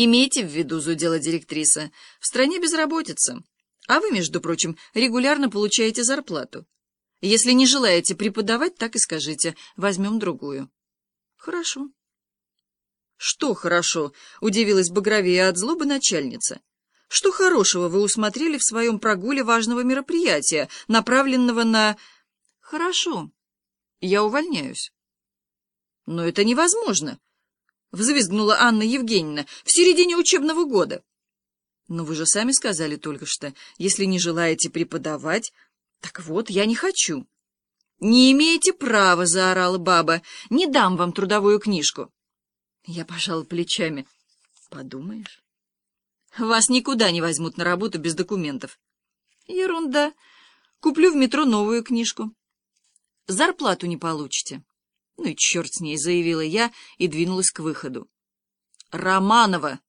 Имейте в виду, зудела директриса, в стране безработица, а вы, между прочим, регулярно получаете зарплату. Если не желаете преподавать, так и скажите, возьмем другую. Хорошо. Что хорошо? Удивилась багровее от злобы начальница. Что хорошего вы усмотрели в своем прогуле важного мероприятия, направленного на... Хорошо. Я увольняюсь. Но это невозможно, — взвизгнула Анна Евгеньевна, — в середине учебного года. Но вы же сами сказали только что, если не желаете преподавать... Так вот, я не хочу. Не имеете права, — заорала баба, — не дам вам трудовую книжку. Я пожала плечами. Подумаешь, вас никуда не возьмут на работу без документов. Ерунда. Куплю в метро новую книжку. Зарплату не получите. Ну и черт с ней, заявила я и двинулась к выходу. Романова!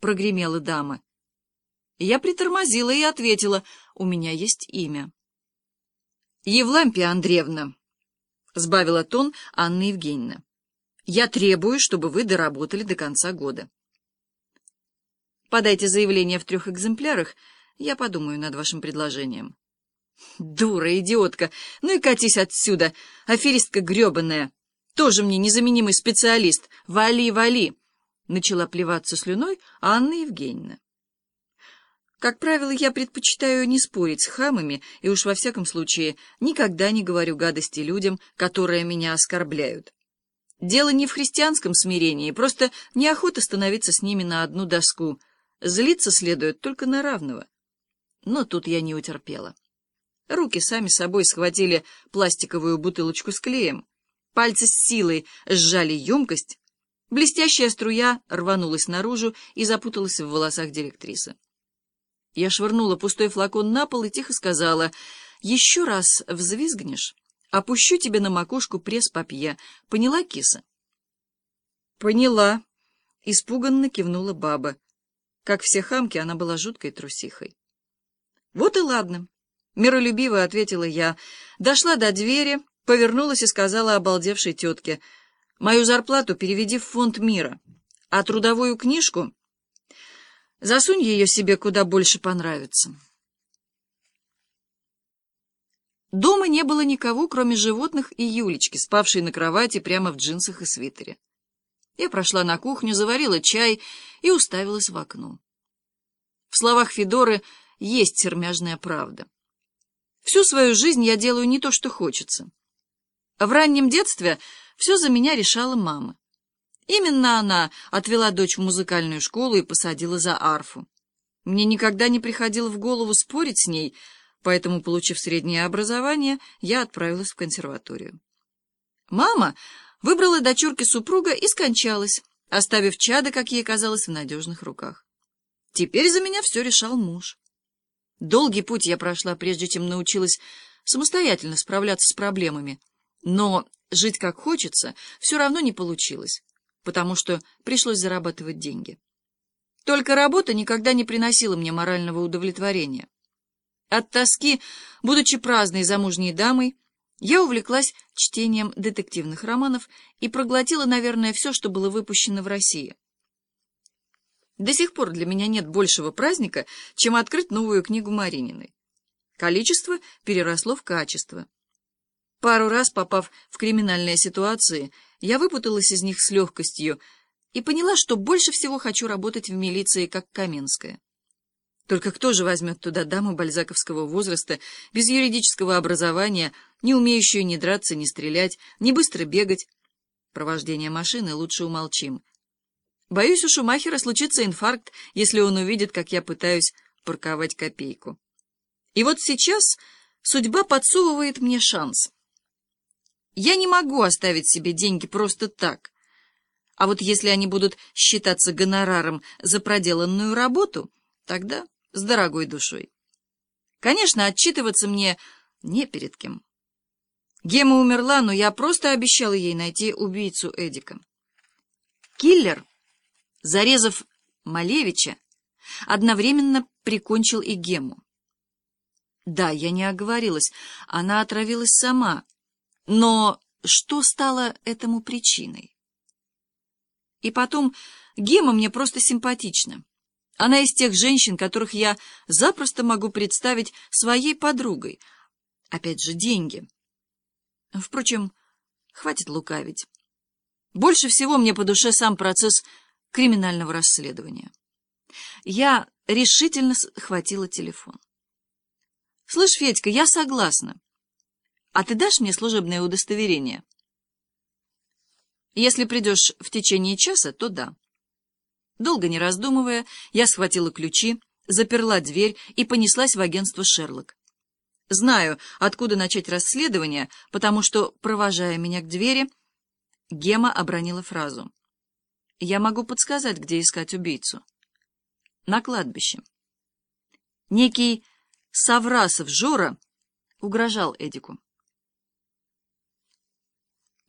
прогремела дама. Я притормозила и ответила, у меня есть имя. Евлампия Андреевна, — сбавила тон Анна Евгеньевна, — я требую, чтобы вы доработали до конца года. Подайте заявление в трех экземплярах, я подумаю над вашим предложением. Дура, идиотка, ну и катись отсюда, аферистка гребаная. Тоже мне незаменимый специалист. Вали, вали. Начала плеваться слюной Анна Евгеньевна. Как правило, я предпочитаю не спорить с хамами, и уж во всяком случае никогда не говорю гадости людям, которые меня оскорбляют. Дело не в христианском смирении, просто неохота становиться с ними на одну доску — Злиться следует только на равного. Но тут я не утерпела. Руки сами собой схватили пластиковую бутылочку с клеем. Пальцы с силой сжали емкость. Блестящая струя рванулась наружу и запуталась в волосах директрисы. Я швырнула пустой флакон на пол и тихо сказала, «Еще раз взвизгнешь, опущу тебе на макушку пресс-папье. Поняла, киса?» «Поняла», — испуганно кивнула баба. Как все хамки, она была жуткой трусихой. «Вот и ладно», — миролюбиво ответила я. Дошла до двери, повернулась и сказала обалдевшей тетке, «Мою зарплату переведи в фонд мира, а трудовую книжку засунь ее себе куда больше понравится». Дома не было никого, кроме животных и Юлечки, спавшей на кровати прямо в джинсах и свитере. Я прошла на кухню, заварила чай и уставилась в окно. В словах Федоры есть сермяжная правда. Всю свою жизнь я делаю не то, что хочется. В раннем детстве все за меня решала мама. Именно она отвела дочь в музыкальную школу и посадила за арфу. Мне никогда не приходило в голову спорить с ней, поэтому, получив среднее образование, я отправилась в консерваторию. Мама выбрала дочурки супруга и скончалась, оставив чада, как ей казалось, в надежных руках. Теперь за меня все решал муж. Долгий путь я прошла, прежде чем научилась самостоятельно справляться с проблемами, но жить как хочется все равно не получилось, потому что пришлось зарабатывать деньги. Только работа никогда не приносила мне морального удовлетворения. От тоски, будучи праздной замужней дамой, я увлеклась чтением детективных романов и проглотила, наверное, все, что было выпущено в России. До сих пор для меня нет большего праздника, чем открыть новую книгу Марининой. Количество переросло в качество. Пару раз, попав в криминальные ситуации, я выпуталась из них с легкостью и поняла, что больше всего хочу работать в милиции, как Каменская. Только кто же возьмет туда даму бальзаковского возраста, без юридического образования, не умеющую ни драться, ни стрелять, ни быстро бегать? Провождение машины лучше умолчим. Боюсь, у Шумахера случится инфаркт, если он увидит, как я пытаюсь парковать копейку. И вот сейчас судьба подсовывает мне шанс. Я не могу оставить себе деньги просто так. А вот если они будут считаться гонораром за проделанную работу, тогда с дорогой душой. Конечно, отчитываться мне не перед кем. Гема умерла, но я просто обещала ей найти убийцу Эдика. Киллер, зарезав Малевича, одновременно прикончил и Гему. Да, я не оговорилась, она отравилась сама. Но что стало этому причиной? И потом, Гема мне просто симпатична. Она из тех женщин, которых я запросто могу представить своей подругой. Опять же, деньги. Впрочем, хватит лукавить. Больше всего мне по душе сам процесс криминального расследования. Я решительно схватила телефон. «Слышь, Федька, я согласна. А ты дашь мне служебное удостоверение?» «Если придешь в течение часа, то да». Долго не раздумывая, я схватила ключи, заперла дверь и понеслась в агентство «Шерлок». Знаю, откуда начать расследование, потому что, провожая меня к двери, Гема обронила фразу. «Я могу подсказать, где искать убийцу». «На кладбище». Некий Саврасов Жора угрожал Эдику.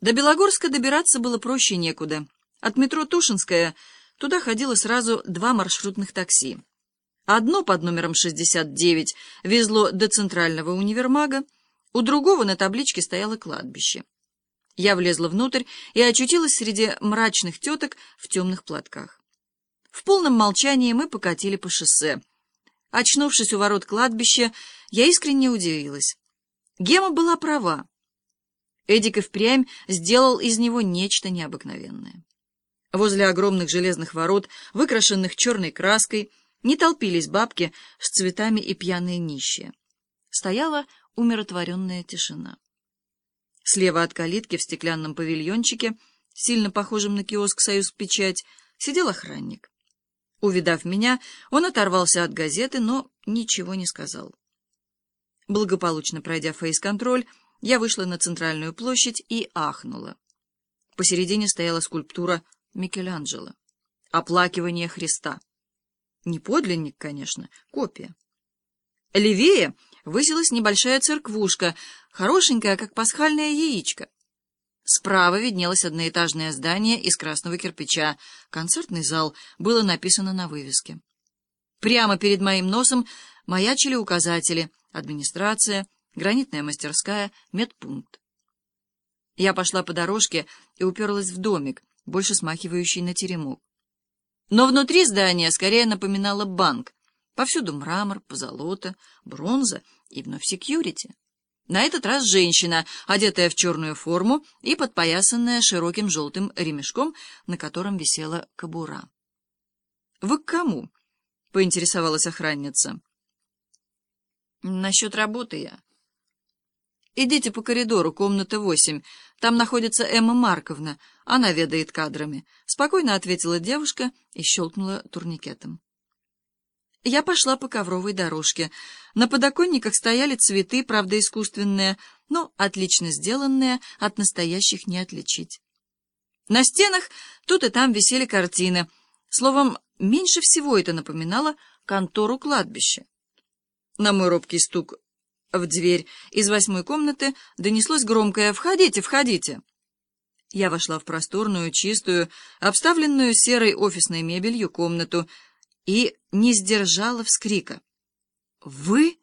До Белогорска добираться было проще некуда. От метро Тушинская туда ходило сразу два маршрутных такси. Одно под номером 69 везло до центрального универмага, у другого на табличке стояло кладбище. Я влезла внутрь и очутилась среди мрачных теток в темных платках. В полном молчании мы покатили по шоссе. Очнувшись у ворот кладбища, я искренне удивилась. Гема была права. Эдик и впрямь сделал из него нечто необыкновенное. Возле огромных железных ворот, выкрашенных черной краской, не толпились бабки с цветами и пьяные нищие. Стояла умиротворенная тишина. Слева от калитки в стеклянном павильончике, сильно похожем на киоск «Союз Печать», сидел охранник. Увидав меня, он оторвался от газеты, но ничего не сказал. Благополучно пройдя фейс-контроль, я вышла на центральную площадь и ахнула. Посередине стояла скульптура Микеланджело. Оплакивание Христа. Не подлинник, конечно, копия. Левее высилась небольшая церквушка, хорошенькая, как пасхальное яичко. Справа виднелось одноэтажное здание из красного кирпича. Концертный зал было написано на вывеске. Прямо перед моим носом маячили указатели «Администрация», «Гранитная мастерская», «Медпункт». Я пошла по дорожке и уперлась в домик, больше смахивающий на теремок. Но внутри здания скорее напоминало банк. Повсюду мрамор, позолота, бронза и вновь секьюрити. На этот раз женщина, одетая в черную форму и подпоясанная широким желтым ремешком, на котором висела кобура. — Вы к кому? — поинтересовалась охранница. — Насчет работы я. — Идите по коридору, комната восемь. Там находится Эмма Марковна. Она ведает кадрами. Спокойно ответила девушка и щелкнула турникетом. Я пошла по ковровой дорожке. На подоконниках стояли цветы, правда, искусственные, но отлично сделанные, от настоящих не отличить. На стенах тут и там висели картины. Словом, меньше всего это напоминало контору кладбища. На мой робкий стук в дверь из восьмой комнаты донеслось громкое «Входите, входите!». Я вошла в просторную, чистую, обставленную серой офисной мебелью комнату, и не сдержала вскрика. «Вы?»